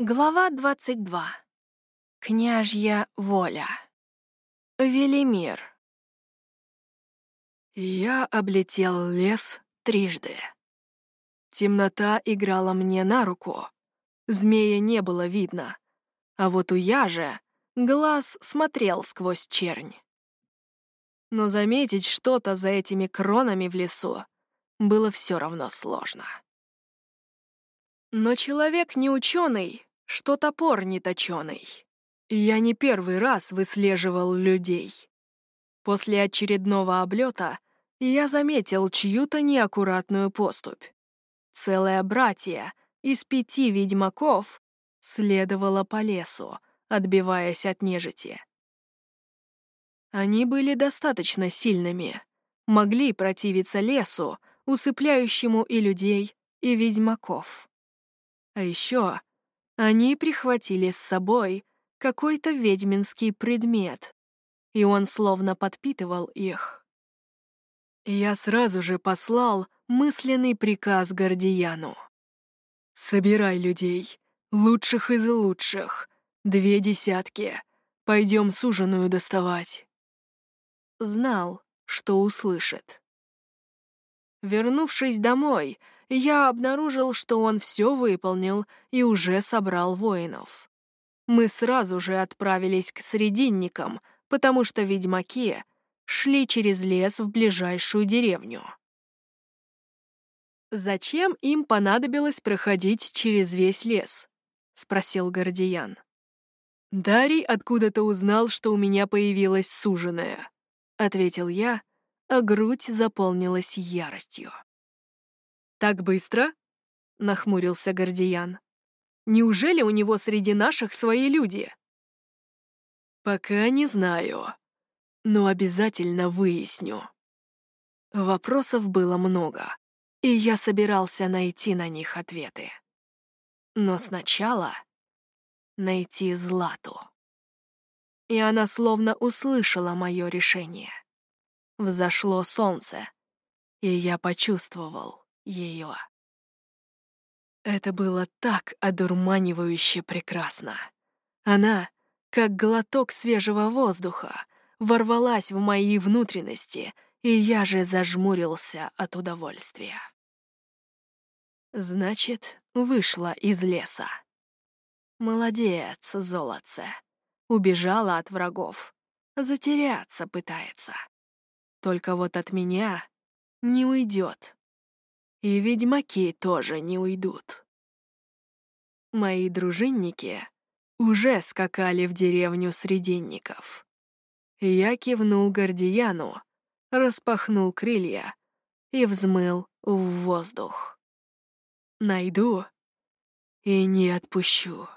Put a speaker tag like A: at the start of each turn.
A: Глава 22. Княжья воля. Велимир.
B: Я облетел лес трижды. Темнота играла мне на руку. Змея не было видно. А вот у яжа глаз смотрел сквозь чернь. Но заметить что-то за этими кронами в лесу было все равно сложно. Но человек не ученый, что топор не точеный. Я не первый раз выслеживал людей. После очередного облета я заметил чью-то неаккуратную поступь. Целое братья из пяти ведьмаков следовало по лесу, отбиваясь от нежити. Они были достаточно сильными, могли противиться лесу, усыпляющему и людей, и ведьмаков. А еще они прихватили с собой какой-то ведьминский предмет, и он словно подпитывал их. Я сразу же послал мысленный приказ Гордияну. «Собирай людей, лучших из лучших, две десятки, пойдем суженую доставать». Знал, что услышит. Вернувшись домой, я обнаружил, что он все выполнил и уже собрал воинов. Мы сразу же отправились к срединникам, потому что ведьмаки шли через лес в ближайшую деревню. «Зачем им понадобилось проходить через весь лес?» — спросил Гордиян. «Дарий откуда-то узнал, что у меня появилась суженая», — ответил я, а грудь заполнилась яростью. «Так быстро?» — нахмурился Гордиян. «Неужели у него среди наших свои люди?» «Пока не знаю, но обязательно выясню». Вопросов было много, и я собирался найти на них ответы. Но сначала найти Злату. И она словно услышала мое решение. Взошло солнце, и я почувствовал, ее. Это было так одурманивающе прекрасно. Она, как глоток свежего воздуха, ворвалась в мои внутренности, и я же зажмурился от удовольствия. Значит, вышла из леса. Молодец, золотце. Убежала от врагов. Затеряться пытается. Только вот от меня не уйдет. И ведьмаки тоже не уйдут. Мои дружинники уже скакали в деревню срединников. Я кивнул Гордияну, распахнул крылья и взмыл в воздух. Найду и не отпущу.